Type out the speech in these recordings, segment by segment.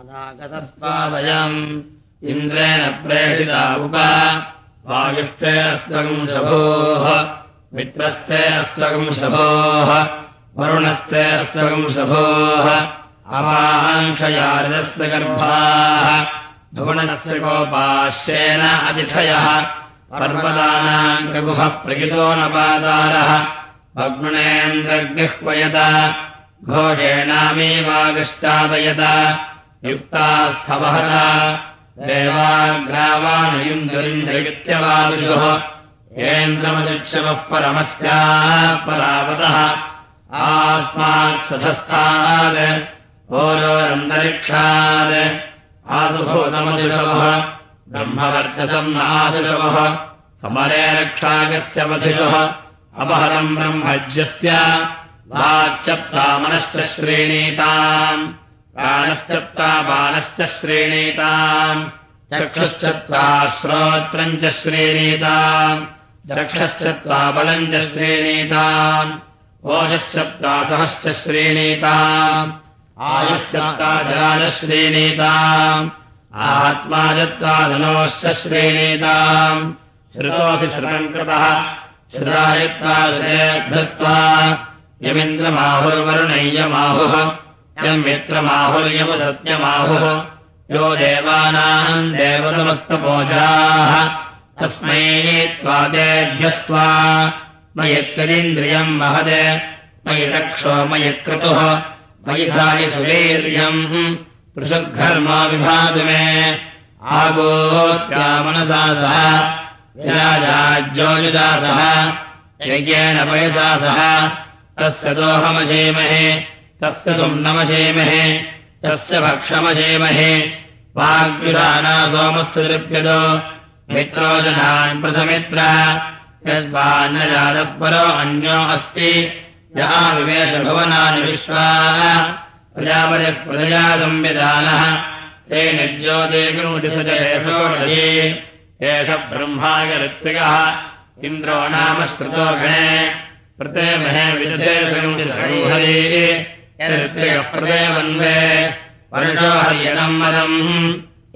अनागतस्त्वा वयम् इन्द्रेण प्रेषिता उप। वायुष्टे अस्त्वगम् शभोः मित्रस्ते अस्त्वगम् शभोः वरुणस्ते अस्त्वगम् शभोः अवाङ्क्षयारदस्य गर्भाः। भुवनस्य गोपाश्येन अतिथयः पर्वतानाम् प्रगुः प्रगितो न पादारः भग्नेन्द्रगृह्वयत घोषेणामेवागश्चादयत युक्ता स्थवहत देवाग्रावानयुन्दरिन्द्रयुत्यवादुषुः येन्द्रमजुक्षवः परमस्याः परावतः आस्मात् सधस्थात्। ओरोरन्तरिक्षात् आसुभूतमजुषवः ब्रह्मवर्चसम् आदुषवः समरे रक्षागस्य मधिषुः अपहरम् ब्रह्मज्यस्य। वाच्यप्तामनश्च श्रेणीताम् प्राणश्चत्वा बाणश्च श्रेणीताम्। चक्षुश्चत्वा श्रोत्रम् च श्रेणीताम्। चक्षश्चत्वा बलम् च श्रेणीताम्। ओजश्चत्वा सहश्च श्रेणीताम्। आयुश्चत्वा जराजश्रेणीताम् आत्मा जत्वा धनोश्च श्रेणीताम्। श्रुतोऽपि श्रुतम् कृतः। श्रुतायत्वा हृदयभ्यस्त्वा यमिन्द्रमाहुर्वरुणय्यमाहुः यम् मित्रमाहुर्यमुसत्यमाहुः यो देवानाम् देवतमस्तपोजाः तस्मै त्वादेभ्यस्त्वा मयित्कदिन्द्रियम् महद। मयि दक्षो मयि क्रतुः मयि धारि सुवीर्यम् पृषद्घर्मा विभातु मे आगोत्यामनसा सह। यज्ञेन पयसा सह। तस्य तस्य सुम्नमशेमहे तस्य भक्षमशेमहे। वाग्युराना सोमस्य दृप्यतो मित्रो जनान् प्रथमित्रः यद्वान्नजातः परो अन्यो अस्ति यः विवेशभवनानि विश्वाः। प्रजापतिः प्रजया संविधानः तेन ज्योतिर्गुणुटिसुजयशोषये एष ब्रह्माय ऋत्विकः इन्द्रो नाम श्रुतो गणे प्रतेमहे विदधेषुहरे ऋत्विकः प्रदेवन्वे वर्षो हर्यणम् मदम्।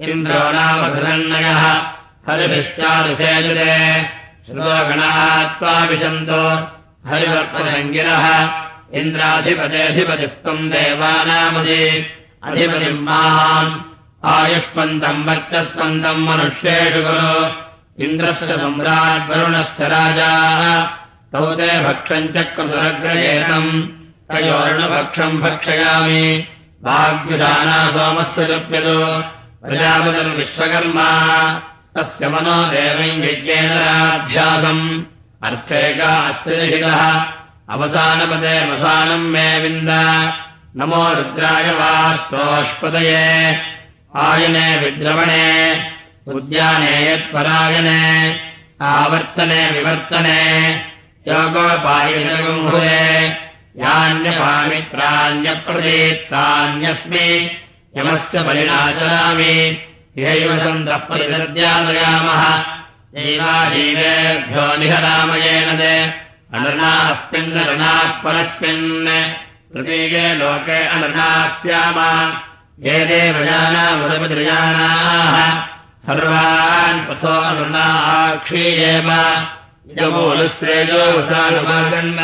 इन्द्रो नाम धनन्नयः हरिभिश्चारुषेजुरे श्रुतोगणाः त्वाभिषन्तो हरिवर्पदङ्गिरः। इन्द्राधिपतेऽधिपतिस्तम् देवानामधि। अधिपतिम् माम्। आयुष्पन्दम् वर्चस्पन्दम् मनुष्येषु गुरु। इन्द्रस्य सम्राड्वरुणश्च राजाः। तौ ते भक्षम् चक्रसुरग्रयेतम् तयोर्णभक्षम् भक्षयामि। भाग्युशाना सोमस्य लप्यतो प्रजापतिर्विश्वकर्मा तस्य मनो देवम् यज्ञेतराध्यासम् अर्थेका अस्त्रिहितः। अवसानपदे वसानम् मे विन्द। नमो रुद्राय वास्तोष्पदये। आयने विद्रवणे। उद्याने यत्परायणे। आवर्तने विवर्तने। योगोपायजगुम्भुरे यान्यपामित्रान्यप्रदीत्तान्यस्मि। यमस्य परिणाचरामि यैव सन्तः परिदर्द्यादयामः जीवाजीवेभ्यो निहरामयेन ते। अनर्णास्मिन्नरणाः परस्मिन्। प्रतीके लोके अनर्णाः स्याम। ये देवजानामुदपतिर्जानाः सर्वान् पथो वसानुवागन्न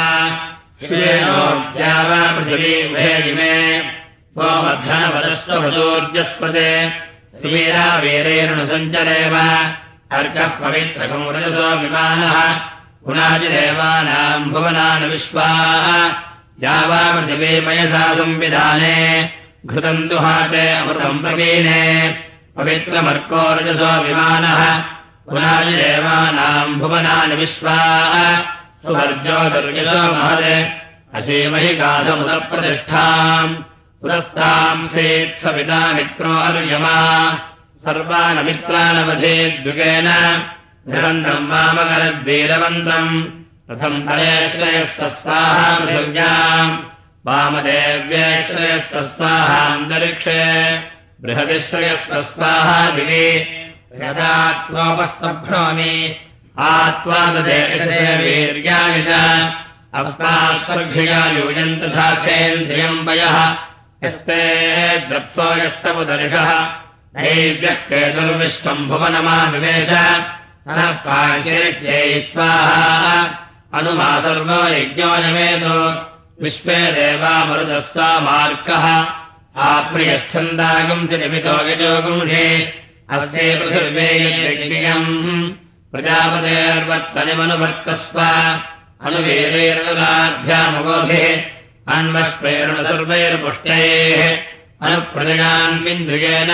वा पृथिवी भेजिमे गोमध्यावदस्वभजोर्जस्पदे सुवीरा वीरेणुसञ्चरेव अर्कः पवित्रकम् रजसो विमानः। पुनाजिदेवानाम् भुवनान् विश्वाः। यावा पृथिवीमयसा संविधाने घृतम् दुहाते अमृतम् प्रवीणे। पवित्रमर्को रजसो विमानः। पुनाजिदेवानाम् भुवनानि विश्वाः महदे असीमहि कासमुदप्रतिष्ठाम् पुरस्ताम् सेत्सविता मित्रो अर्यमा। सर्वानमित्रानवधेद्युगेन निरन्तम् वामकरद्वीरवन्तम् रथम् हरेश्रयस्तस्वाहा पृथिव्याम् वामदेव्येश्रयस्तस्वाहान्तरिक्षे। बृहदिश्रयस्तस्वाहा दिवि यदा आत्वाददेशे वीर्याय च। अस्मास्वर्घ्यया यूयम् तथा चेन्द्रियम् वयः यस्ते द्रप्सो यस्तमुदर्शः। नैव्यः केतुर्विश्वम् भुवनमाविवेश। स्वाहा। अनुमातर्वो यज्ञो यमेतो विश्वे देवामरुदः सा मार्गः आप्रियच्छन्दागम् निमितो यजोगुंहे। अस्य पृथिव्येयम् प्रजापतेर्वत्तनिमनुवर्तस्व अनुवेदैरनुदाभ्यामुगोभिः अन्वष्पैरणसर्वैर्पुष्टैः अनुप्रजयान्विन्द्रियेण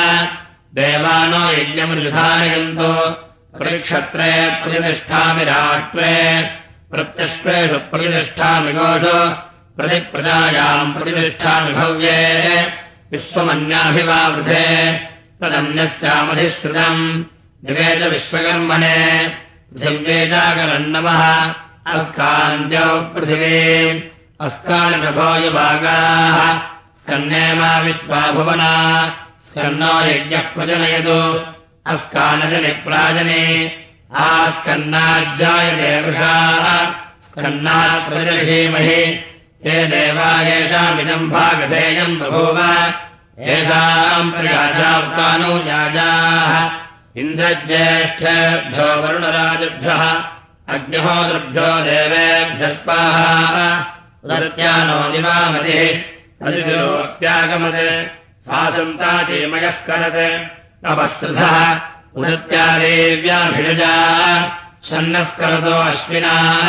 देवानो यज्ञमनुधारयन्तो प्रतिक्षत्रे प्रतिष्ठामि राष्ट्रे प्रत्यस्त्रेषु प्रतिष्ठामि गोषु प्रतिप्रजायाम् प्रतिष्ठामि भव्ये। विश्वमन्याभिवावृधे तदन्यस्यामधिश्रुतम् निवेद विश्वकर्मणे पृथिव्येजागरन्नवः अस्कान्द्यौ पृथिवी। अस्कानिप्रभोयभागाः स्कन्ने मा विश्वाभुवना स्कन्नो यज्ञः प्रजनयतु। अस्कानजनिप्राजने आस्कन्नाज्जायते वृषाः। स्कन्नात् प्रजषीमहि हे देवा येषामिदम् भागधेयम् बभूव येषाम् प्रयाजावतानुयाजाः इन्द्रज्येष्ठेभ्यो वरुणराजभ्यः अग्निहोदृभ्यो देवेभ्यः स्वाहा उदत्यानो दिवामतिः अधिरोत्यागमत् स्वासन्ताचेमयः करत् अपस्तृधः उदत्यादेव्याभिषजा छन्नस्करतो अश्विनाः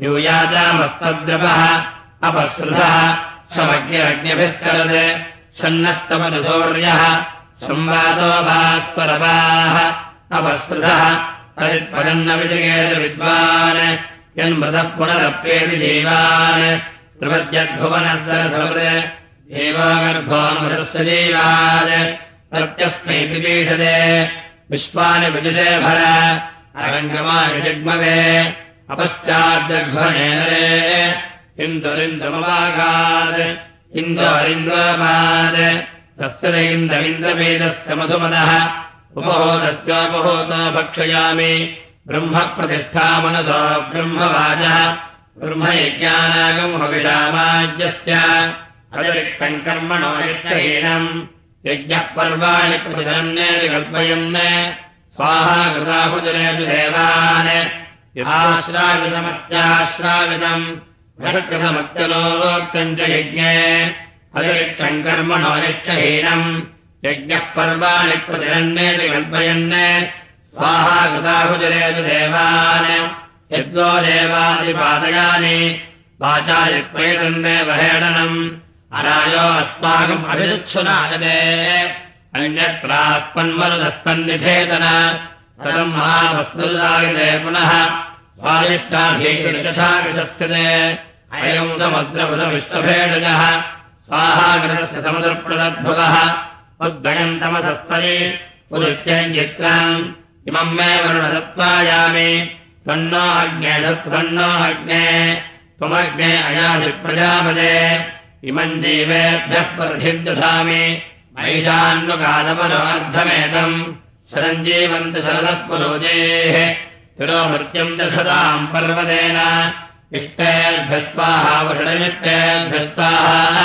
न्यूयाजामस्तद्रवः अपसृधः समज्ञरज्ञभिस्करत् छन्नस्तमनुसौर्यः संवादो भात्परवाः अपसृधः तदित्पदन्नविजयेत विद्वान् यन्मृतः पुनरप्येति जीवान् गर्भोमृतस्य जीवान् प्रत्यस्मै पिपीषते विश्वानि विजिते भर अरङ्गमानि जग्मवे अपश्चाद्दघ्वनेरे इन्दुरिन्द्रमवागात् इन्दोरिन्द्रमात् तस्य इन्द्रमिन्द्रवेदस्य मधुमनः। उपहोदस्योपहोतो भक्षयामि। ब्रह्मप्रतिष्ठामनसो ब्रह्मवाजः ब्रह्मयज्ञानागमविरामाज्यस्य अतिरिक्तम् कर्मणो यक्षहीनम्। यज्ञः पर्वाणि प्रतिधन्येति कल्पयन् स्वाहा कृताहुजनेषु देवान्। यथाश्रावितमत्याश्रावितम् कृतमत्यलोक्तम् च यज्ञे अतिरिक्तम् कर्मणो यक्षहीनम् यज्ञः पर्वाणि प्रतिधन्येति कल्पयन् स्वाहा कृताहुजनेषु देवान्। यद्वो देवादिपादयानि वाचायुक्वेतन्देव हेडनम् अरायो अस्माकम् अभिरुत्सुनागते अन्यत्रात्मन्मरुदस्तन्निषेतन तदम् महावस्तुदायते पुनः। स्वादिष्टाधीकसाविशस्यते अयम् समुद्रपदविष्टभेडजः स्वाहागृहस्य उद्भयम् तमसस्तरे उदित्यञ्जित्रम् इमम् मे वरुणदत्त्वायामि त्वन्नो अग्ने तत्त्वन्नो अग्ने। त्वमग्ने अयाभिप्रजापदे इमम् जीवेभ्यः प्रथिद्दधामि मैजान्वकादपरोऽर्धमेतम् शरञ्जीवन्त शरदः पुरोजेः तिरोमृत्यम् दशताम् पर्वतेन। इष्टेभ्यस्वाहा वषडयुक्तेभ्यस्वाहा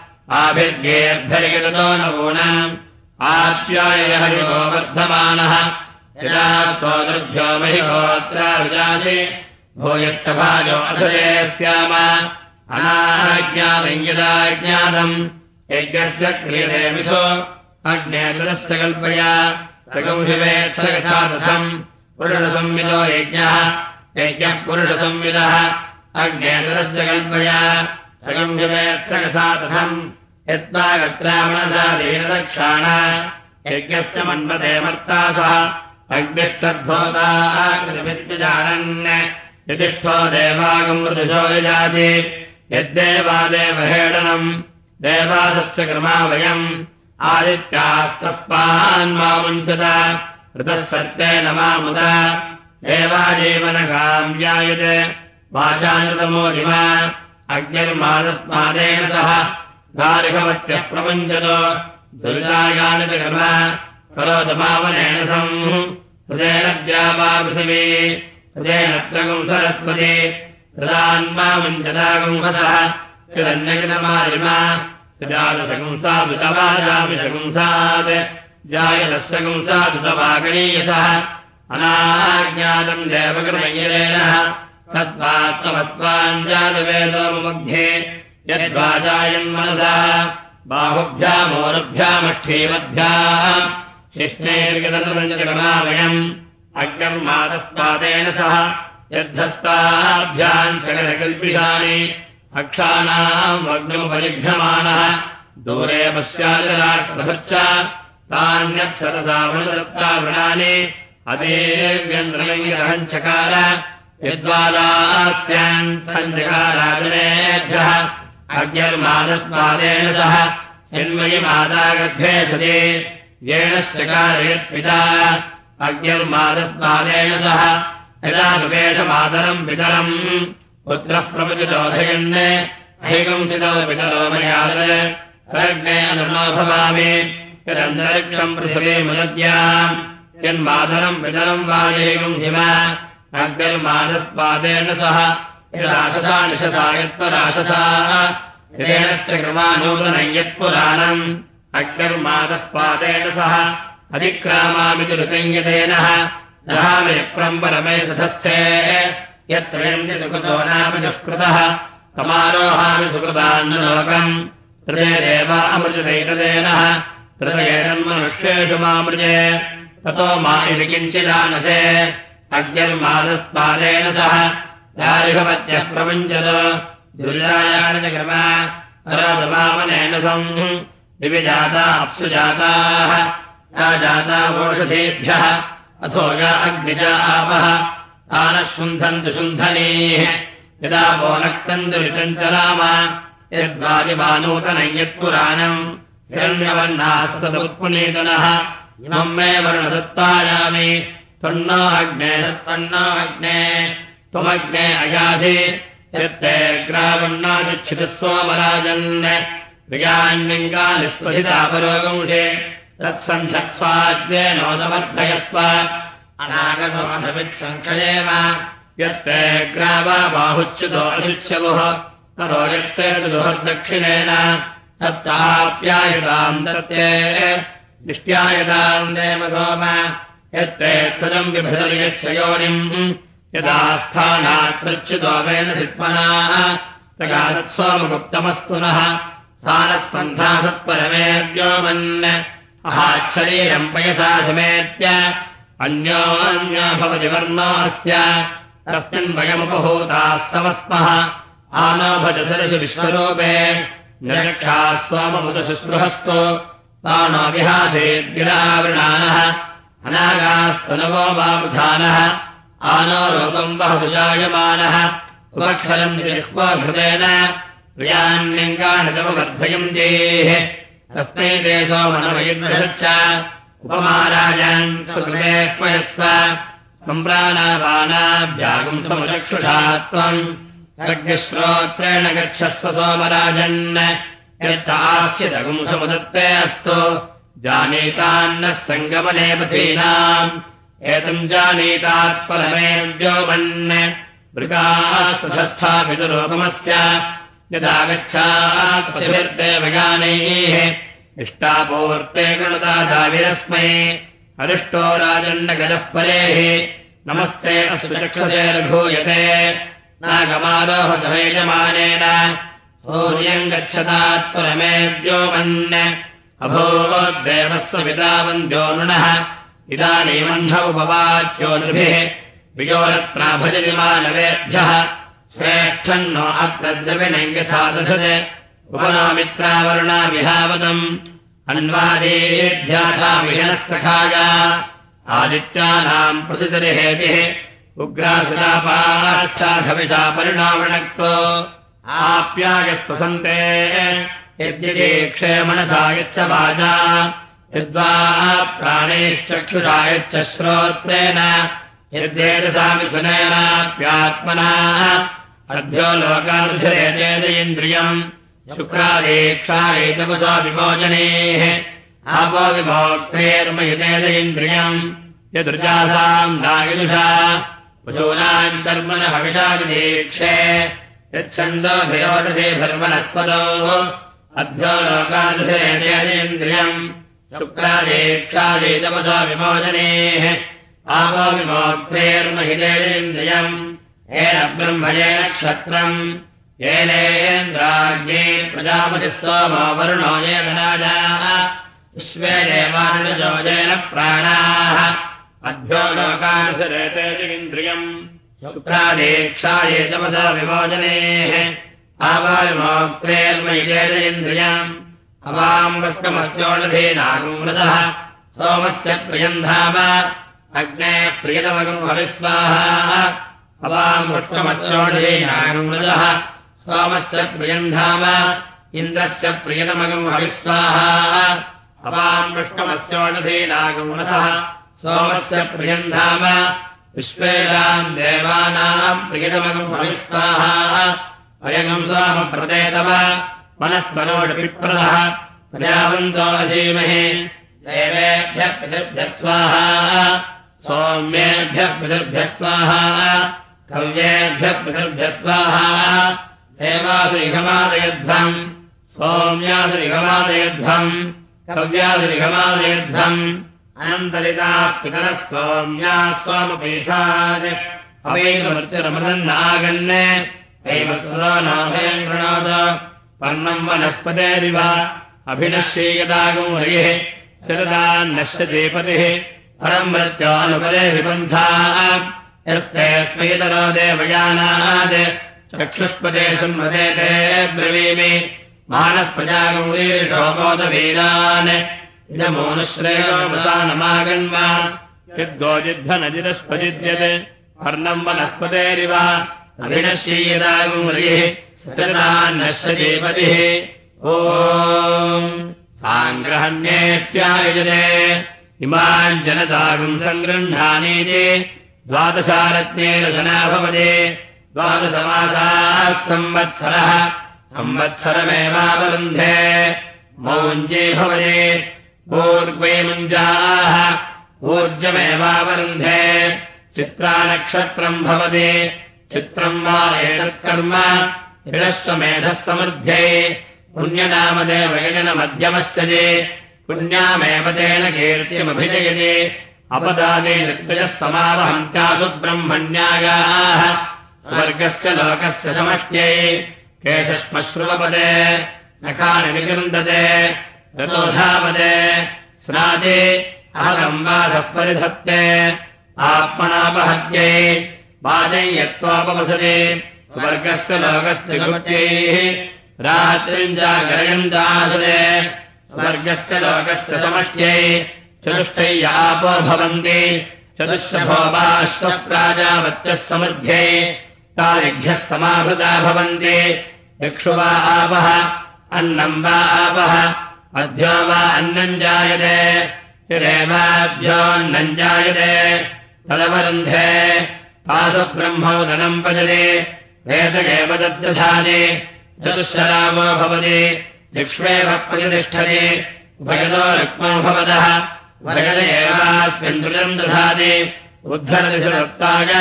नवूनाम् आप्यायः यो वर्धमानः। यदा त्वदृभ्यो महिहोत्राजासि भूयक्षभाजो अथये स्याम। अनाज्ञातम् यदा ज्ञातम् यज्ञस्य क्रियते मिथो अग्नेतरस्य कल्पया रघुंशिवेच्छादथम् पुरुषसंविदो यज्ञः यज्ञः पुरुषसंविदः अग्नेतरस्य कल्पया रघुंशिवेत्सकसा गत्रामणसादीनदक्षाण यज्ञस्य मन्मते मर्ता सह अग्निस्तद्भोताकृतमित्यजानन् यतिष्ठो देवागमृदुशो यजाति। यद्देवादेवहेडनम् देवादस्य क्रमा वयम्। आदित्यास्तस्मान्मामुञ्चत ऋतस्वर्तेन मामुद देवाजीवनकाम्यायत् वाचानृतमो दिवा अग्निर्मादस्मादेन सह दारिकवत्यः प्रपञ्चतो दुर्गायानि च कर्म करोतमावनेन सम् पृथिवी हृदेन त्रगुं सरस्वती हृदान्मामुञ्चदागुंहसः चिरन्यकृतमारिमा जातसगुंसादुतवाजामिषगुंसात् जायतस्यगुंसादुतवागणीयतः अनाज्ञातम् देवकृतयेन तस्मात्तमत्वाञ्जातवेदोमध्ये यद्वाजायन्मनसा बाहुभ्यामोरुभ्यामक्षेमभ्याम् शिष्णैर्गतमावयम् अग्निर्मातस्पादेन सह यद्धस्ताभ्याम् सकलकल्पितानि अक्षाणाम् वग्नमुपलिघ्यमाणः दूरे पश्चादराट्पश्च तान्यत्सरसावृणानि अदेव्यन्द्रयहञ्चकार यद्वादास्यान् अज्ञर्मादस्मादेन सह यन्मयि मातागर्भे सति येन कारयत्पिता अज्ञर्मादस्मादेन सह यदा विवेशमादरम् पितरम् पुत्रः प्रपचितोधयन् हैकंसितो पितरो मयादग्ने अनुनो भवामि यदन्तरिक्षम् पृथिवे मुदद्याम् यन्मादरम् पितरम् वायैकम् हिम अग्निर्मादस्पादेन सह यदाशसा निशसा यत्पराशसा येन च क्रमानूतनम् यत्पुराणम् अग्निर्मादस्पादेन सह जहामयप्रम् परमे सधस्थे। यत्रयन्ति सुकृतो नाम दुष्कृतः। समारोहामि सुकृतान्नलोकम्। हृदयदेव अमृजदैकदेन हृदयेनन्मनुष्येषु मामृजे। ततो मा इति किञ्चिदानसे। अग्निर्मादस्पादेन सह च क्रमामनेन सम्। दिविजाता अप्सु जाताः जाता वोषधेभ्यः अथो या अग्निजा आपः। तानः शुन्धन्तु शुन्धनीः। यदा वोनक्तन्तु विचञ्चलाम। यद्वादिमानूतनम् यत्पुराणम् हिरण्यवर्णास्तदुत्पुनीतनः इमम् मे वर्णदत्तायामि त्वन्नो अग्ने त्वन्नो अग्ने त्वमग्ने अयाधि यत्ते ग्रावण्णादिच्छितस्वमराजन् विजान्यङ्गानिस्पशितापरोगंशे तत्सन्धक्स्वाद्ये नोदमर्धयस्व अनागतोऽधवित्सङ्कयेव यत्ते ग्रावा बाहुच्युतो अशुच्यवुः तरो यत्ते दुहद्दक्षिणेन तत्ताप्यायताम् दत्ते। निष्ट्यायताम् देवगोम यत्ते त्वजम् विभजयच्छयोनिम् यदा स्थानात् प्रच्युतोमेन सित्मनाः तगा तत्स्वमुक्तमस्तु नः स्थानः सन्धासत्परमेव्योमन् अहाच्छरीरम् पयसा समेत्य अन्योन्यो भवति वर्णोऽस्य तस्मिन् वयमुपभूतास्तव स्मः आनो भजसरसु विश्वरूपे निरक्षाः स्वाममुदशुस्पृहस्तु तानो विहासेद्गिरावृणानः अनागास्तु नवो वावधानः आनोरूपम् बहु जायमानः उपक्षरम् जिह्वाघृतेन प्रियान्यङ्गाणितमवर्धयन्तेः तस्मै देशो क्वयस्व सम्प्राणापानाभ्यागम् समुचक्षुषा त्वम् यज्ञश्रोत्रेण गच्छस्व सोमराजन्। यत्ताश्चिदगुम् समुदत्ते अस्तु। जानीतान्नः सङ्गमने पथीनाम् एतम् जानीतात्परमेव्योमन् मृगास्थापितुरोपमस्य यदागच्छात्पथिभिर्देवयानैः इष्टापूर्ते गणुता दाविरस्मै अरिष्टो राजन्नगजः परेः। नमस्ते अस्तु चक्षसे रघूयते नागमारोहसमेजमानेन सूर्यम् गच्छतात्परमेव्योमन् अभूद्देवस्य पितावन्द्यो नृणः इदानीमह्नौ भवाच्यो नृभिः वियोरत्नाभजनिमानवेभ्यः श्रेष्ठन्नो अत्र द्रविणम् यथा दशते उपनामित्रावरुणा विहावदम् अन्वादेभ्यासामिहनस्तखाय आदित्यानाम् प्रसितरिहेतिः उग्रासुरापाच्छाखविषा परिणामणक्तो आप्यायस्वसन्ते। यद्यदेक्षे मनसा यच्च वाचा यद्वा प्राणैश्चक्षुषायच्च श्रोत्रेण यद्वेदसामिथुनेनाप्यात्मना अभ्यो लोकानुसरेतेन्द्रियम् शुक्रादेक्षायैतपदा विमोचनेः आपो विभोक्तेर्मयुतेन इन्द्रियम् यदृजासाम् नायुषा पशूनाम् कर्मण हविषादिदीक्षे यच्छन्दोभयोषधे धर्मनस्पदोः अभ्यो लोकानुसरेतेन्द्रियम् शुक्रादेक्षादेतपदा विमोचनेः। आपो विभोक्तेर्महितेन्द्रियम् येन ब्रह्मजेन क्षत्रम्। येनेन्द्राज्ञे प्रजापतिः सोमो वरुणो येन राजाः। प्राणाः। अभ्यो लोकानुसरेतेन्द्रियम् शुक्रादेक्षाये तमसा विमोचनेः। आवाविमोक्तेर्मयिजेन्द्रियम् अवाम् वष्टमस्योणधीनागुमृतः सोमस्य प्रियन्धाम। अग्ने प्रियतमगम् हविस्वाहा अवाम् वृष्टमस्योणधीनागुमृतः सोमस्य प्रियन्धाम। इन्द्रस्य प्रियतमगम् हविस्वाहा अवाम् वृष्टमस्योणधीनागुमृतः सोमस्य प्रियन्धाम। विश्वेदाम् देवानाम् प्रियतमगम् हविस्वाहा अयगम् सोमप्रदेतम मनस्मनोडपिप्रदः प्रजावन्तो अधीमहे देवेभ्यः पितृभ्यस्वाहा सौम्येभ्यः पितृभ्यस्वाहा कव्येभ्यः पितृभ्यस्वाहा देवासुरिघमादयध्वम्। सौम्यासुरिघमादयध्वम्। कव्यासुरिघमादयध्वम्। अनन्तरिताः पितरः सौम्याः सोमपेषात् अवैकमृत्युरमदन्नागन् एवम् कृणोद पर्णम् वनस्पतेरिव। अभिनश्येयदागम् हरिः शरदान्नश्यते पतिः। परम् मृत्योनुपदे विबन्धाः। यस्ते स्मैतरो देवयानात्। चक्षुष्पदे संवदेते ब्रवीमि। मानःप्रजागौरीशोमोदवीरान् इदमोनुश्रेयोमृतानमागन्म यद्गोजिध्वनजिरस्पजिद्यते पर्णम् वनस्पतेरिव। अभिनश्येयदागम् हरिः सचदान्नश्यतेपतिः ओ साङ्ग्रहण्येऽप्यायुजते। इमाम् जनतागुम् सङ्गृह्णानीति द्वादशारत्नेन जना भवति। द्वादशमासाः संवत्सरः संवत्सरमेवावरुन्धे मौञ्जे भवति। पूर्वे मुञ्जाः। ऊर्जमेवावरुन्धे चित्रानक्षत्रम् भवति। चित्रम् वा एतत्कर्म यजनमध्यमस्य जे पुण्यामेव तेन कीर्तिमभिजयते। अपदादे निर्जयः समावहन्त्यासु ब्रह्मण्यागाः स्वर्गस्य लोकस्य समष्ट्यै केशश्मश्रुवपदे नखानि निगृन्दते रतोधापदे स्नादे अहदम्बाधः परिधत्ते आत्मनापहत्यै वाजै यत्त्वापवसते स्वर्गस्य लोकस्य गुप्त्यैः रात्रिम् जागरयन्तासदे स्वर्गस्य लोकस्य समष्ट्यै चतुष्टै आपो भवन्ति चतुष्टभोपाश्वप्राजावत्यः समृद्ध्यै तादिभ्यः समाभृता भवन्ति। दिक्षु वा आपः अन्नम् वा आपः अध्यो वा अन्नम् जायते। हिरेवाभ्योऽन्नम् जायते। तदवरुन्धे पासु ब्रह्मोदनम् पजते वेदगेव दद्दधाने चतुःशरामो भवति दिक्ष्वेव प्रतिष्ठति उभयतो रुक्मो भवतः वरगद एवास्मिन् दृजम् दधाति उद्धरदिशदत्ताय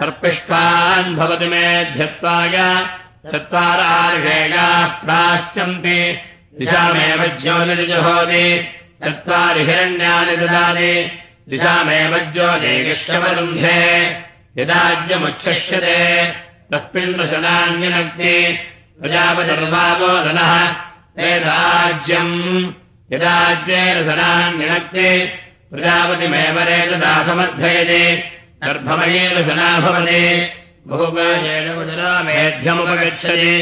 सर्पिष्टान् भवति मेध्यत्वाय चत्वारार्षेयाः प्राश्यन्ति दिशामेव ज्योतिर्जुहोति चत्वारि हिरण्यानि ददाति दिशामेव ज्योतिगिष्टवरुन्धे तस्मिन् दशनान्यनक्ति प्रजापतिर्वावोदनः एताज्यम् यदाज्येन रेतदा समर्थयति गर्भमयेन सना भवति बहुपेन मेध्यमुपगच्छति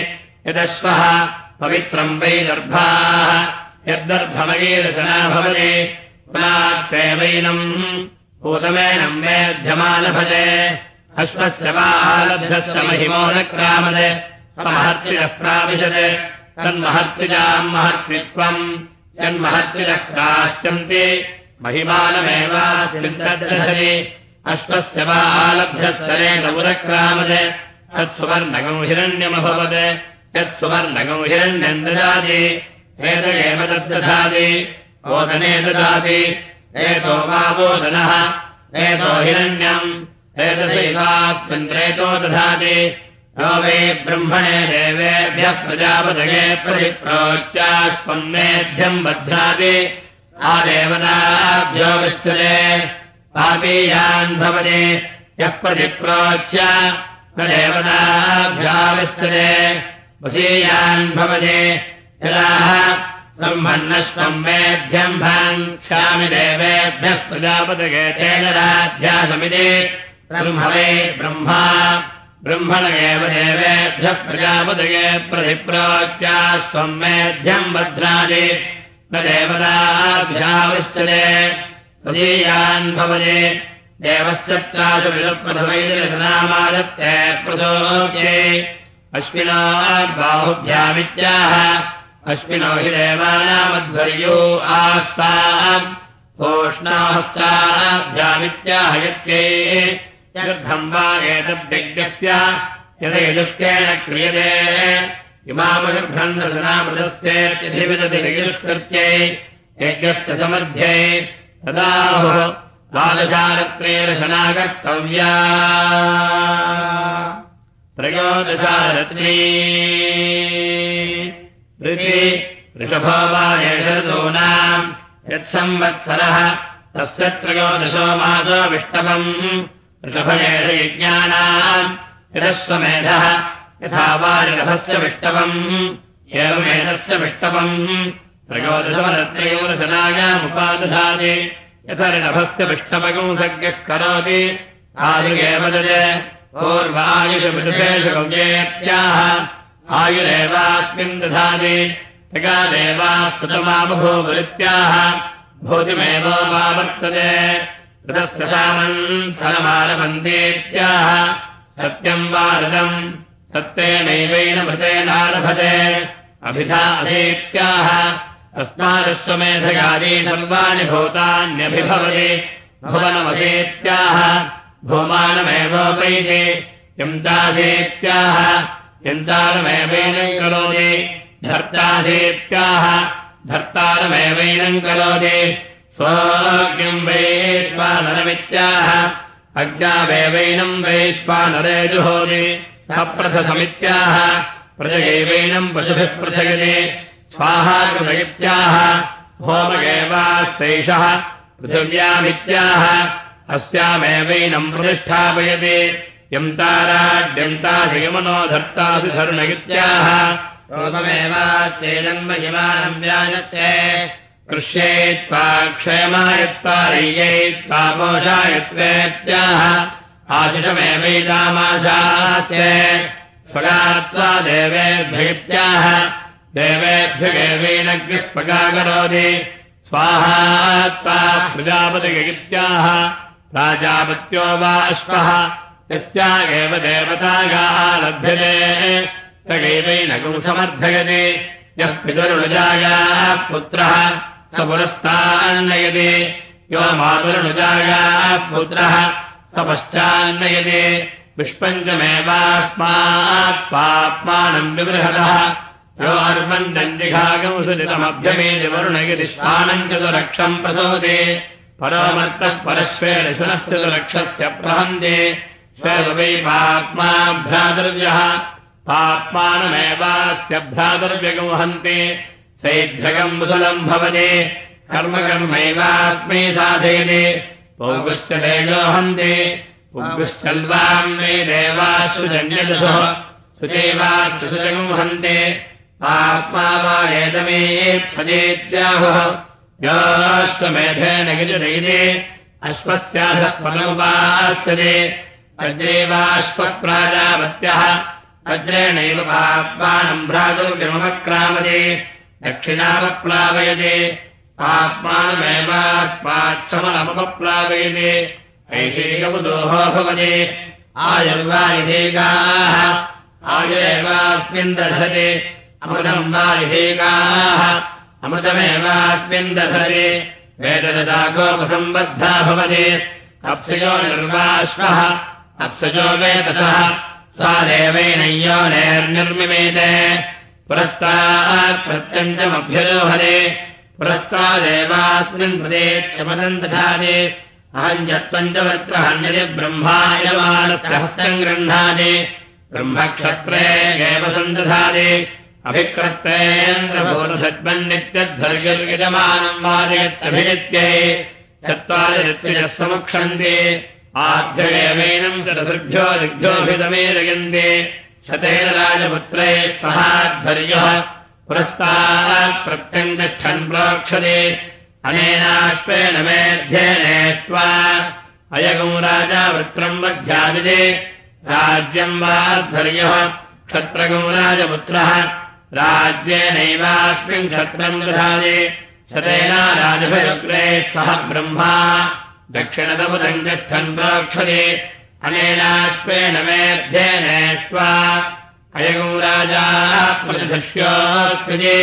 यदश्वः पवित्रम् वै दर्भाः यद्दर्भमयेन सना भवति पुनात्वैनम् पूतमेनम् मेध्यमालभते अश्वस्य वा आलभ्यस्य महिमो न क्रामते समहर्तिनः प्राविशत् तन्महत्विजाम् महत्वित्वम् यन्महत्विजः काश्चन्ति महिमानमेवादर्शने अश्वस्य वा आलभ्यस्तरेण उदक्रामद तत्सुवर्णगम् हिरण्यमभवत् यत्सुवर्णगम् हिरण्यम् ददाति एत एव तद्दधाति। ओदने ददाति। एतो वा वोदनः एतो हिरण्यम् एतदैवात्मन्त्रेतो दधाति। नो वे ब्रह्मणे देवेभ्यः प्रजापदये प्रतिप्रोच्याश्वम् मेध्यम् बध्नाति आदेवताभ्यो विश्चले पापीयान् भवति। यः प्रतिप्रोच्य न देवताभ्याविश्चले वशीयान् भवति। यदाः ब्रह्मन्नश्वम् मेध्यम् भान् क्षामि देवेभ्यः प्रजापदये तेन राध्यासमिति ब्रह्मवे ब्रह्मा। ब्रह्मण एव देवेभ्यः प्रजापदये प्रतिप्रोच्यास्त्वम् मेध्यम् बध्नादि न भवति। देवश्चत्रासु विदप्रथमैदर्शनामादत्ते प्रसोचे अश्विना बाहुभ्यामित्याह। अश्विनो हि देवानामध्वर्यो आस्ता ओष्णाहस्ताभ्यामित्याह यत्के गर्भम् वा एतद्यज्ञस्य यदयजुष्केण क्रियते। यजुष्कृत्यै यज्ञस्य समर्ध्ये तदाहुः द्वादशारत्रेरशनागस्तव्या। त्रयोदशारत्नी ऋषभोवायषदूनाम् यत्संवत्सरः तस्य त्रयोदशो मासो विष्टवम् ऋषभयेषयज्ञानाम् यदस्वमेधः यथा वारिरभस्य विष्टवम् एवमेधस्य विष्टवम् त्रयोदशमरत्रयोरशनायामुपादधाति यथा ऋणभस्य विष्टवगुंसज्ञः करोति आयुगेव दज पूर्वायुषमृषेषगौजेत्याह आयुरेवास्मिन् दधाति तगादेवाः सुतमाबभूवृत्याह भूतिमेवोपावर्तते ऋतस्रसामन् सनमानमन्देत्याह सत्यम् वारदम् सत्येनैवेन मृतेनारभते अभिधा अधेत्याह। तस्मादस्त्वमेधगादी सर्वाणि भूतान्यभिभवति। भुवनमधेत्याह। भूमानमेवोपैति। यन्ताधेत्याह यन्तारमेवैनम् करोति धर्ताधेत्याह। धर्तारमेवैनम् करोति स्वाज्ञम् वैश्वानरमित्याह अज्ञावेवैनम् वैश्वानरे जुहोति। सप्रथसमित्याह। प्रजयैवैनम् पशुभिः पृथयति स्वाहाकृतयित्याह होमगेवास्तेषः पृथिव्यामित्याह। अस्यामेवैनम् प्रतिष्ठापयति। यन्ताराड्यन्ताधिगमनो धर्तासु धर्म इत्याह रोममेवास्यैनन्महिमानम् व्याजते कृष्येत्वा क्षयमायत्वा मोषायत्वेत्याह आशिषमेवैतामाशास्य स्वगात्वा देवेभ्यगित्याह देवेभ्यगेवैनग्निस्पगा करोति स्वाहात्वा प्रजापतिगित्याह प्राजापत्यो वा अश्वः। यस्या एव देवतागाः लभ्यते तगैवैनगुम् समर्थयति यः पितरुणुजायाः पुत्रः स पुरस्तान्नयति यो मातुरनुजायाः पुत्रः स पश्चान्नयति विष्पञ्चमेवास्मात् पाप्मानम् विबृहतः यो अर्वन्दन्दिघागंसुतमभ्यमेति वरुणयति स्वानम् चतुरक्षम् प्रसोति। परोमर्तः परश्वेन शुनश्चतुरक्षस्य प्रहन्ति। स्वेव वै पाप्माभ्रातृव्यः पाप्मानमेवास्य भ्रातर्व्यगंहन्ति सैध्यगम् मुसलम् भवति कर्मकर्मैवास्मै साधयति। पौगुश्च तेजोहन्ति पुगुश्चल्वाम् मे देवाश्रुजन्यदशः सुचैवाश्च सुजगंहन्ति। आत्मा वा एतमेत्सजेत्याहुः योऽश्वमेधेन गिरिरैते अश्वस्याधः पदमुपास्यते अद्यैवाश्वप्राजापत्यः वज्रेणैव पाप्मानम् भ्रातुर्व्यमवक्रामते दक्षिणामप्लावयते पाप्मानमेवात्माक्षमलमपप्लावयते ऐषैकमुदोहो भवति। आयुर्वायुधेगाः आयुरेवास्मिन् दर्शते अमृतम् वा अमृतमेवास्मिन् दधरे वेददशाकोपसम्बद्धा भवति। अप्सयो निर्वाश्वः अप्सजो वेदसः सा देवैनय्योनेर्निर्मिमेते पुरस्तात् प्रत्यञ्चमभ्यलोहरे पुरस्तादेवास्मिन् प्रदेक्षमदम् दधाति। अहम् चत्पञ्चवत्रहन्यति ब्रह्मायमानहस्तम् गृह्णाति। ब्रह्मक्षत्रे एव सन्दधाति। अभिक्रत्वेन्द्रभूतसद्मन्नित्यध्वर्गर्यजमानम् वादयत्यभिजित्यै चत्वारित्विजः समुक्षन्ति। आध्यगेवेनम् चतुर्भ्यो दिग्भ्योऽभितमेदयन्ति शतेन राजपुत्रैः सहाध्वर्यः पुरस्तात् प्रत्यङ्गच्छन् प्रोक्षते। अनेनाश्वेन मेऽध्ययनेत्वा अयगौ राजा वृत्रम् वध्यादिजे राज्यम् वाध्वर्यः क्षत्रगौ राजपुत्रः। राज्येनैवास्मिन् क्षत्रम् गृहादे शतेना राजभयुग्रे सह ब्रह्मा। दक्षिणदमुदम् गच्छन् प्रोक्षते अनेनाश्वेन मेऽध्ययनेष्वा अयगौ राजा प्रतिशिष्योऽस्मिजे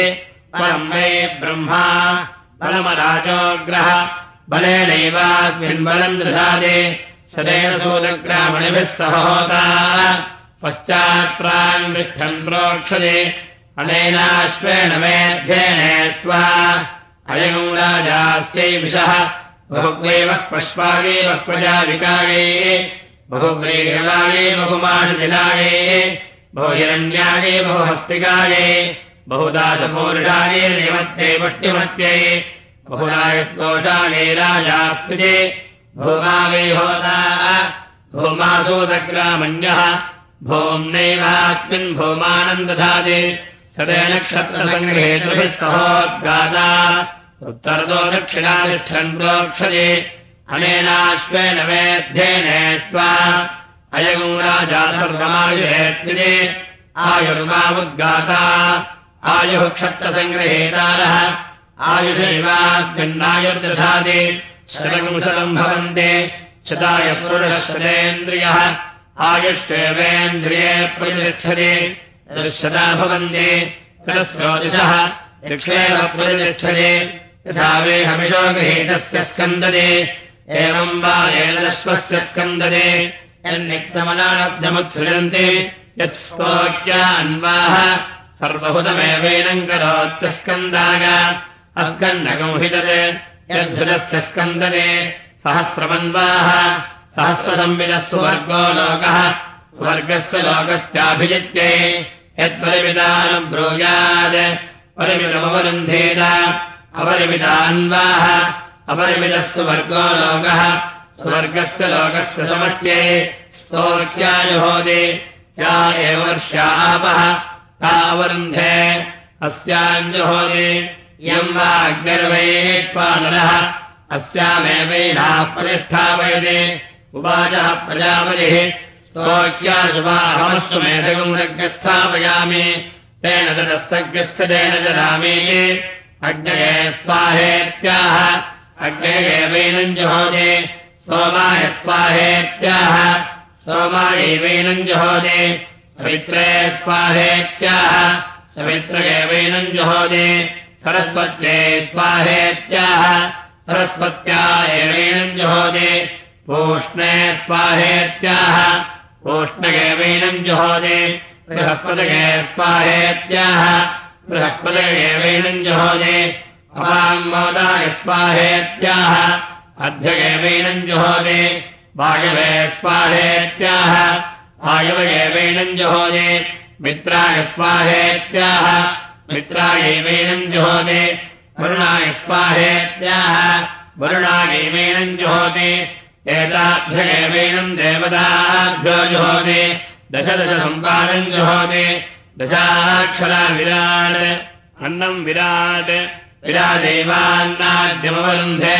परम् वै ब्रह्मा बलमराजोग्रह बलेनैवास्मिन् बलम् दृशादे शतेन सूदग्रामणिभिः सह होता पश्चात्प्राङ्गृष्ठम् प्रोक्षते। अनेनाश्वेन मेऽध्ययनेत्वा अयगौ राजास्यै विषः। बहुग्रैवः पश्वागेवः प्रजाविकागे बहुग्रैवागे बहुमानदिनागे बहुहिरण्यागे बहुहस्तिकागे बहुदासपूर्णागे निमत्ये पट्टिमत्यै बहुरायस्कोशागे राजास्पृजे भूमागे होता भूमासूदग्रामण्यः भूम्नैवास्मिन् भूमानन्दधाति सदैनक्षत्रसङ्ग्रहेतुभिः सहोद्गाता उत्तरतो दक्षिणातिष्ठन् प्रोक्षते अनेनाश्वेन मेऽध्ययनेत्वा अयगौ राजा सर्वमायुहेत्विजे आयुर्मामुद्गाता। आयुः क्षत्रसङ्ग्रहेतारः। आयुषैवास्मिन्नायुर्दशादि शतकुशलम् भवन्ते। शतायपुरुषशतेन्द्रियः आयुष्वेवेन्द्रिये प्रतिष्ठते शता भवन्ते। सरस्रोदिशः दक्षेण प्रतिष्ठते यथा वेहमिषो गृहीतस्य स्कन्दते एवम् वा एलश्वस्य स्कन्दते यन्निक्तमनानब्धमुत्सृजन्ति यत् स्तोक्या अन्वाः करोत्यस्कन्दाय अस्कन्नगंहितते यद्भुजस्य स्कन्दने सहस्रमन्वाः सहस्रसंविदः सुवर्गो लोकः स्वर्गस्य लोकस्याभिजित्ये यत्परिमितानम् ब्रूयात् परिमितमवरुन्धेत अपरिमितान्वाः अपरिमितः सुवर्गो लोकः। स्वर्गस्य लोकस्य समट्ये स्तोर्क्यायुहोदे या एव वर्ष्यापः तावरुन्धे। अस्याञ्जुहोदे। इयम् वा अग्निर्वैत्वानरः अस्यामेवैनाः प्रतिष्ठापयते। उवाचः प्रजापतिः। स्तोक्याशुभाहमस्तु मेधगम् रज्ञस्थापयामि तेन तदस्तज्ञस्थतेन जरामि अग्नये स्वाहेत्याह अग्नयेवैनम् जुहोदे सोमाय स्वाहेत्याह सोमायैवैनम् जुहोदे सवित्रे स्वाहेत्याह सवित्रयेवैनम् जुहोदे सरस्वत्ये स्वाहेत्याह सरस्वत्या एवैनम् जुहोदे पूष्णे स्वाहेत्याह पूष्णगेवैनम् जुहोदे बृहस्पतये स्वाहेत्याह बृहस्पतयेवैनम् जुहोदे अपाङ्मोदाय स्वाहेत्याह अध्ययेवैनम् जुहोदे वायवे स्वाहेत्याह वायव एवैनम् जुहोदे मित्राय स्वाहेत्याह मित्रायैवैनम् जुहोदे वरुणाय स्वाहेत्याह वरुणायैवैनम् जुहोदे एताभ्यगेवैनम् देवताभ्यो जुहोदे दशदशसम्पादम् जुहोदे दशाक्षरा विराट् अन्नम् विराट् विरादेवान्नाद्यमवरुन्धे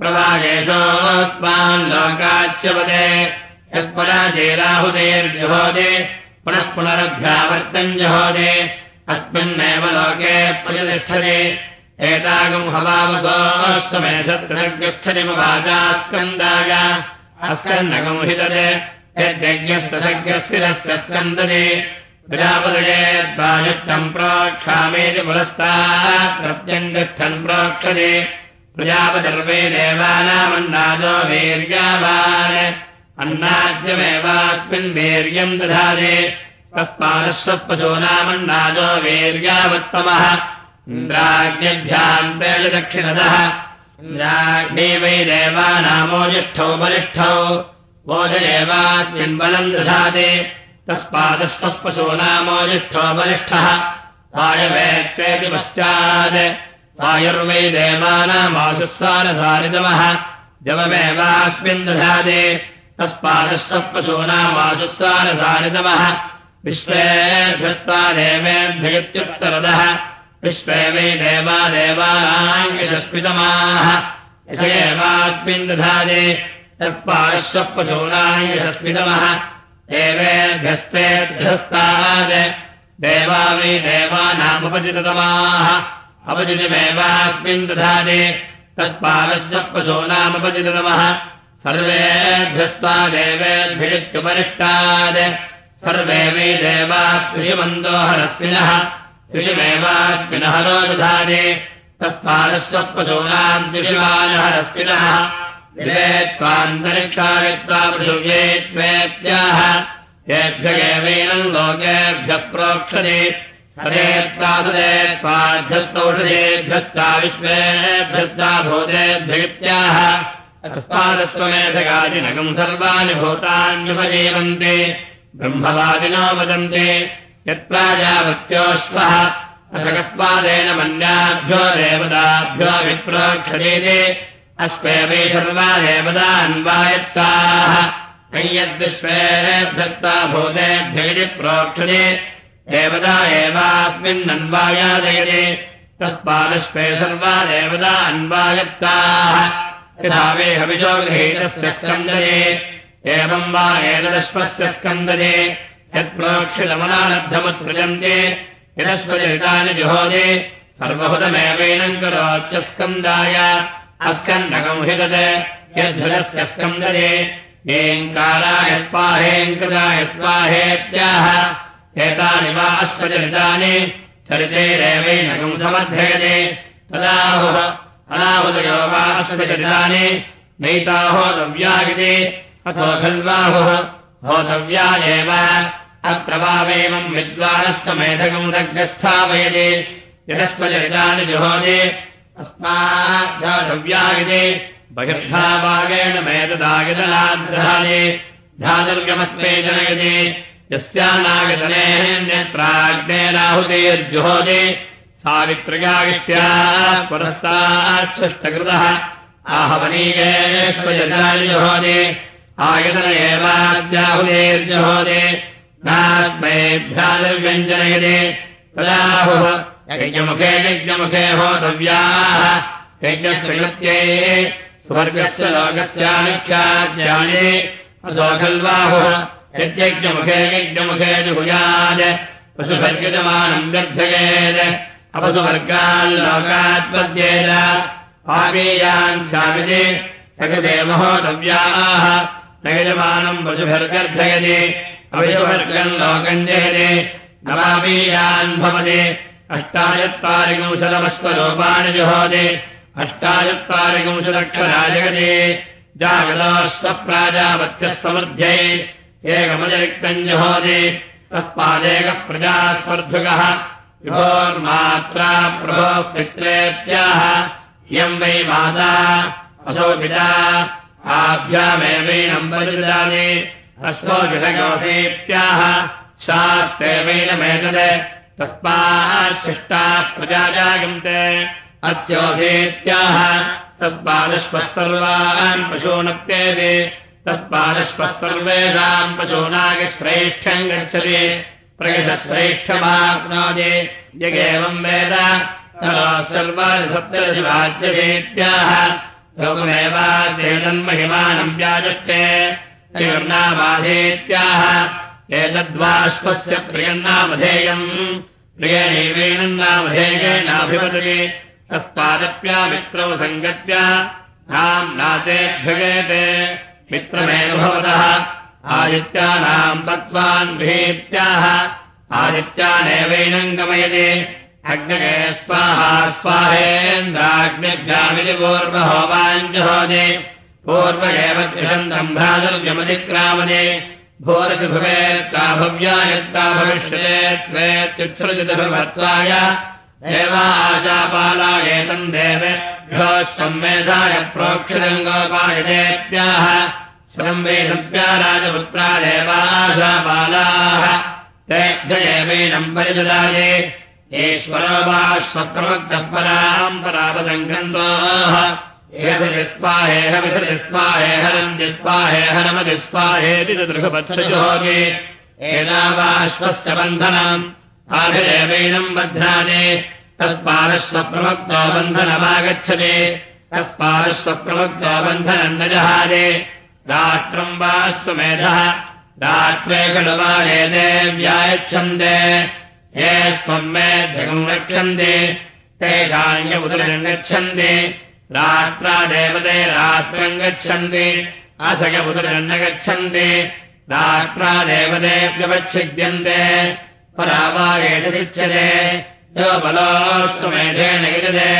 प्रवागेशोत्मान् लोकाच्यपदे यत्पराजेराहुतेर्जुहोदे पुनः पुनरभ्यावर्तम् जहोदे अस्मिन्नेव लोके प्रतिष्ठते। एतागम् हवावसोऽस्तमे सत्कृतगच्छति वाचास्कन्दाय अस्कन्नगम् हितते यद्यज्ञस्तज्ञस्थिरस्य स्कन्दते प्रजापदयेद्वायुक्तम् प्रोक्षामेति पुरस्तात् प्रत्यम् गच्छन् प्रोक्षते प्रजापदर्वे देवानामन्नादो वीर्यावान् अन्नाद्यमेवास्मिन् वीर्यम् दधाते तस्मादस्वपशूनामन्नादो वीर्यावत्तमः इन्द्राज्ञभ्याम् दक्षिणतः इन्द्राग्ने वै देवानामोजिष्ठौ बलिष्ठौ बोधयेवास्मिन् बलम् दधाते तस्मादस्तः पशूनामोजिष्ठो बलिष्ठः पश्चात्। वायुर्वै देवानामासुस्सारसारितमः जवमेवास्मिन् दधाते तस्मादस्तः पशूनामासुस्सारसारितमः विश्वेभ्यस्ता देवेभ्यत्युत्तरदः विश्वे वै देवा देवानाङ्गशस्मितमाः एवास्मिन् दधाते तत्पार्श्वपशूनाङ्गशस्मितमः देवेभ्यस्तेभ्यस्तात् देवा वै देवानामुपचिततमाः अपचितमेवास्मिन् दधाते तत्पारस्वपशूनामुपचिततमः सर्वेभ्यस्ता देवेभ्यत्युपरिष्टात् सर्वे वै देवा कृषिमन्दोहरस्मिनः कृषिमेवास्मिनः नो दधाते तत्पारस्वपशूनाम् द्विषिमानहरस्मिनः त्वान्तरिक्षायत्वा पृथिव्ये त्वेत्याह येभ्य एवैनम् लोकेभ्यः प्रोक्षते हरेत्वासदेत्वाभ्यस्तौषधेभ्यस्ता विश्वेभ्यस्ता भूतेभ्यत्याह तस्मादत्वमेधगादिनकम् सर्वाणि भूतान्युपजीवन्ते ब्रह्मवादिनो वदन्ते यत्प्राजावत्योऽश्वः अशकस्मादेन मन्याभ्यो देवताभ्यो विप्रोक्षते अस्मे वै सर्वा देवता अन्वायत्ताः कैयद्विश्वेभ्यक्ता भूतेभ्यैति प्रोक्षते। देवता एवास्मिन्नन्वायादयते। तस्मादश्वे सर्वा देवता अन्वायत्ताः यथा वेहविजो गृहीतस्य स्कन्दये एवम् वा एतदश्वस्य स्कन्दये यत्प्रोक्षितमनानद्धमुत्सृजन्ते। यदस्वजरितानि जुहोदे सर्वभुतमेवैनम् करोत्यस्कन्दाय अस्कन्दकम् हि तत् यद्धुरस्य स्कन्दये येङ्काराय स्वाहेङ्कृताय स्वाहेत्याह एतानि वा अस्वचरितानि चरितेरेवैनकम् समर्थयते। तदाहुः अनाहुदयो वा अस्वचरितानि नैताहोदव्यागिति अथो खल्वाहुः होतव्या एव। अत्र वावेमम् विद्वानस्तमेधकम् दग्धस्थापयति यदस्वचरितानि जुहोति अस्माद्धातव्यागिते बहिर्भावागेण मेतदागतनाग्रहाले ध्यातव्यमस्मे जनयति पुरस्तात् सृष्टकृतः आहवनीयेष्वजनानि जुहोति आयतन एवाद्याहुतेर्जुहोति नाग्मेभ्यादिर्व्यञ्जनयति तदाहुः यज्ञमुखे यज्ञमुखे होतव्याः। यज्ञश्रयुत्यै स्वर्गस्य लोकस्यानुख्याज्ञाने असो खल्वाहुः यज्ञमुखे यज्ञमुखे जुहुयात्। पशुभर्गजमानम् व्यर्थयेत्। अपसुवर्गाल्लोकात्पद्येत पापीयान् शामिति सगदेवहोतव्याः नयजमानम् पशुभिर्व्यर्थयति। अभिषुवर्गम् लोकम् जयते। नवापीयान् भवति अष्टाचत्वारिकंशदमस्वरूपाणि जुहोति। अष्टाचत्वारिकंशदक्षराजगते जागदाश्वप्राजापत्यः समृद्ध्यै एकमतिरिक्तम् जुहोति। तस्मादेकः प्रजास्पर्धुकः विभोर्मात्रा प्रभो पित्रेत्याह। इयम् वै माता असौ पिता आभ्यामेवैनम्बरुदानि अश्वोषिषयोसेत्याह शास्त्रेवैनमेतत् तस्माच्छिष्टाः प्रजा जागन्ते अत्योधेत्याह तस्मादश्वः सर्वान् पशूनक्तेति। तस्मादश्वः सर्वेषाम् पशूनागश्रेष्ठम् गच्छति। प्रयशश्रेष्ठमाप्नोति। यगेवम् वेद। सर्वाणि सप्तदशराज्येत्याह लोकमेवादेतन्महिमानम् व्याजष्टे नामाधेत्याह एतद्वाश्वस्य प्रियन्नामधेयम् प्रियनैवेनन्नामधेयेनाभिवदति तस्मादप्या मित्रौ सङ्गत्या। नाम् नातेभ्यगेते मित्रमेव भवतः। आदित्यानाम् तत्त्वान् भीत्याः आदित्यानेवैनम् गमयते। अग्नये स्वाहा स्वाहेन्द्राग्निभ्यामिति पूर्वहोवाञ्जहोदे पूर्व एव द्विषन्तम् भ्रातुर्व्यमतिक्रामदे भोरसि भवेत्ता भव्यायत्ता भविष्यते त्वेत्युत्सृजितभवत्वाय देवाशापालायेतम् देवेभ्यो प्रोक्षितम् श्रम् वेदव्या राजपुत्रा देवाशापालाः। तेभ्य परिददाये ईश्वरो वा स्वप्रमुक्तः पराम् परापदङ्गन्तोः एतदिस्पाहेह विसदिस्पाहेह नन्दिस्पाहेह नमदिस्पाहेति दृढपत्सयोगे एनावाश्वस्य बन्धनम् आभिदेवैनम् बध्नादे तत्पारश्वप्रमुक्तो बन्धनमागच्छते तत्पारश्वप्रमुक्तो बन्धनम् न जहादे राष्ट्रम् वा स्वमेधः राष्ट्रे खलु वा ये देव्यायच्छन्दे ये त्वम् मेध्यगम् रक्षन्ते ते धान्य उदरम् गच्छन्ति रात्रा देवते रात्रम् गच्छन्ति असय उदरम् न गच्छन्ति रात्रा परावायेषुच्यते यो बलोऽस्त्वमेधेन युजते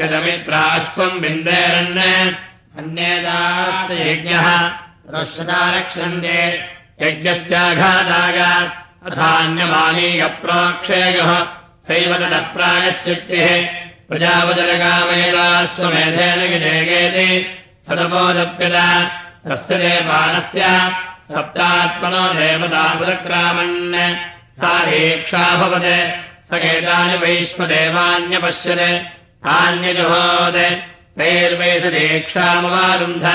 यदमित्रास्त्वम् बिन्देरन् अन्येदास्तयज्ञः रश्वता रक्षन्ते। यज्ञस्याघाताय अथान्यमानीयप्रोक्षेयः सैव तदप्रायश्चित्तिः प्रजापजलगामेदास्त्वमेधेन विजयगेति सदपोदप्यता तस्य देवानस्य सप्तात्मनो देवतापुदक्रामन् सा दीक्षा भवत् स एतानि वैश्वदेवान्यपश्यत् तान्यजुहोत् तैर्वैषदीक्षामवारुन्ध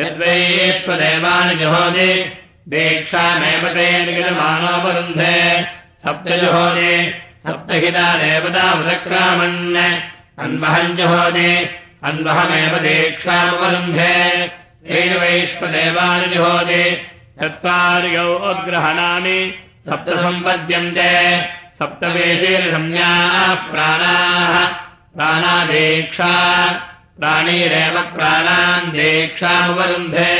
यद्वैश्वदेवानि जुहोति दीक्षामेव तैर्गिलमानोपरुन्धे सप्तजुहोति सप्तहिता देवता उदक्रामन् अन्वहम् अन्वहमेव दीक्षामवरुन्धे। तेन वैश्वदेवानि जुहोति चत्वार्यौ अग्रहणानि सप्त सम्पद्यन्ते सप्तवेशीर्षम्याः प्राणाः प्राणादीक्षा प्राणीरेव प्राणान् दीक्षामवरुन्धे।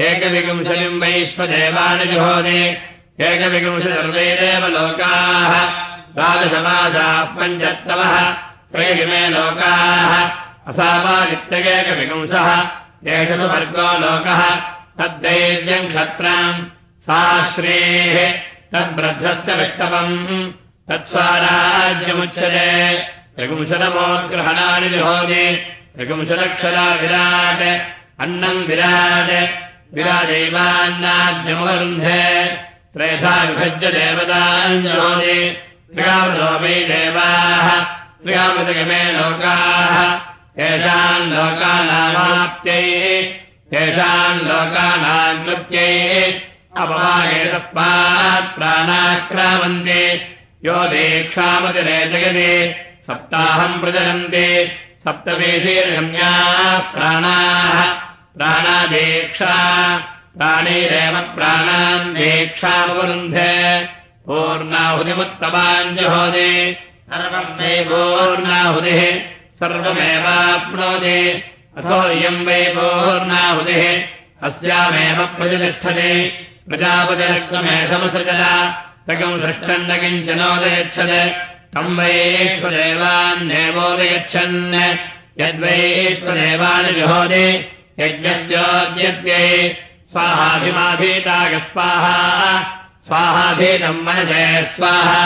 एकविंशतिम् वैश्वदेवानि जुहोति एकविंशतिर्वैरेव लोकाः द्वादशमासाः पञ्चत्तवः त्रयिमे लोकाः। असामादित्यगेकविंशः एष सुवर्गो लोकः। तद्दैव्यम् क्षत्राम्। सा श्रेः। तद्ब्रद्धस्य विष्टवम् तत्स्वाराज्यमुच्यते। त्रिपुंशतमोग्रहणानि जुहोति। त्रिपुंशदक्षरा विराट् अन्नम् विराट्। विराजैवान्नाद्यमवरुन्धे। त्रेधा विभज्य देवताम् त्रियामृतो वै देवाः त्रियामृतगमे लोकाः। येषाम् लोकानामाप्त्यै येषाम् लोकानाम् कृत्यै अपवाये तस्मात् प्राणाक्रामन्ते यो दीक्षामतिरे जगति सप्ताहम् प्रचलन्ति। सप्तवेशीर्गम्याः प्राणाः प्राणादीक्षा प्राणैरेव प्राणान् दीक्षामवरुन्धे पूर्णाहुतिमुत्तमाञ्जहोदे। सर्वम् वै पूर्णाहुतिः। सर्वमेवाप्नोति। अथो इयम् वै पूर्णाहुतिः। अस्यामेव प्रतिष्ठते। प्रजापतिरक्तमेधमसृजला तकम् सृष्टम् न किञ्चनोदयच्छत् तम् वैश्वदेवान्नेवोदयच्छन् यद्वैश्वदेवानि जुहोति। यज्ञस्योद्यत्यै। स्वाहाधिमाधीताय स्वाहा स्वाहाधीतम् मनसे स्वाहा।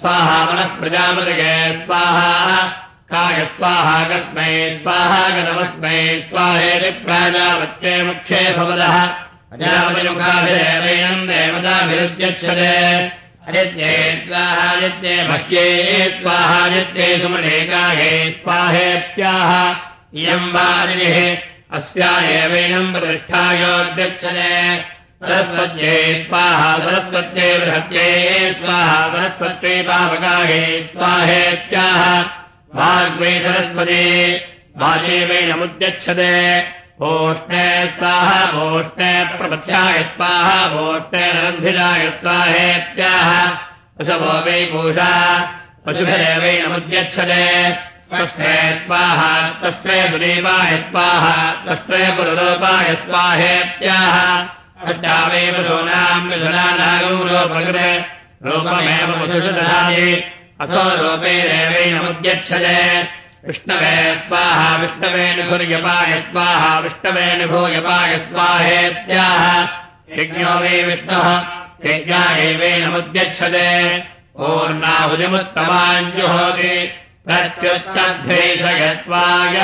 स्वाहा मनः प्रजापतिगे स्वाहा। काय स्वाहा कस्मै स्वाहा गतमस्मै स्वाहेति प्राजापत्ये मुख्ये भवदः प्रजापतिमुखाभिदेवैनम् देवताभिरुद्यच्छते अदित्ये स्वाहादित्ये भक्त्ये स्वाहादित्ये सुमनेकाये स्वाहेत्याह इयम् वारिः अस्या एवैनम् प्रतिष्ठायोद्यच्छते सरस्वत्यै स्वाहा सरस्वत्यै बृहत्यै स्वाहा सरस्वत्यै पावकाये स्वाहेत्याह। वाग्वै सरस्वती वाचेवैनमुद्यच्छते भोष्णे स्वाहा भोष्णे प्रपथ्याय स्वाहा भोष्णे रन्धिराय स्वाहेत्याह। पशवो वै पूषा पशुभिरेवैनमुद्यच्छते त्वष्टे स्वाहा त्वष्टे सुदेवाय स्वाहा त्वष्टे पुरुरूपाय स्वाहेत्याह मधुषदधाति अथो रूपे देवेनमुद्यच्छते। विष्णवे स्वाहा विष्णवेऽनुभुर्यपाय स्वाहा विष्णवेऽनुभूयपाय स्वाहेत्याह यज्ञो मे विष्णुः यज्ञा एवेनमुद्यच्छते। ओर्णाहुतिमुत्तमाञ्जुहोति प्रत्युत्तद्धेशयत्वाय